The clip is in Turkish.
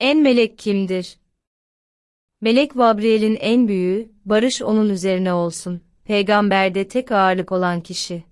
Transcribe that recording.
En melek kimdir? Melek Vabrielin en büyüğü, barış onun üzerine olsun. Peygamberde tek ağırlık olan kişi.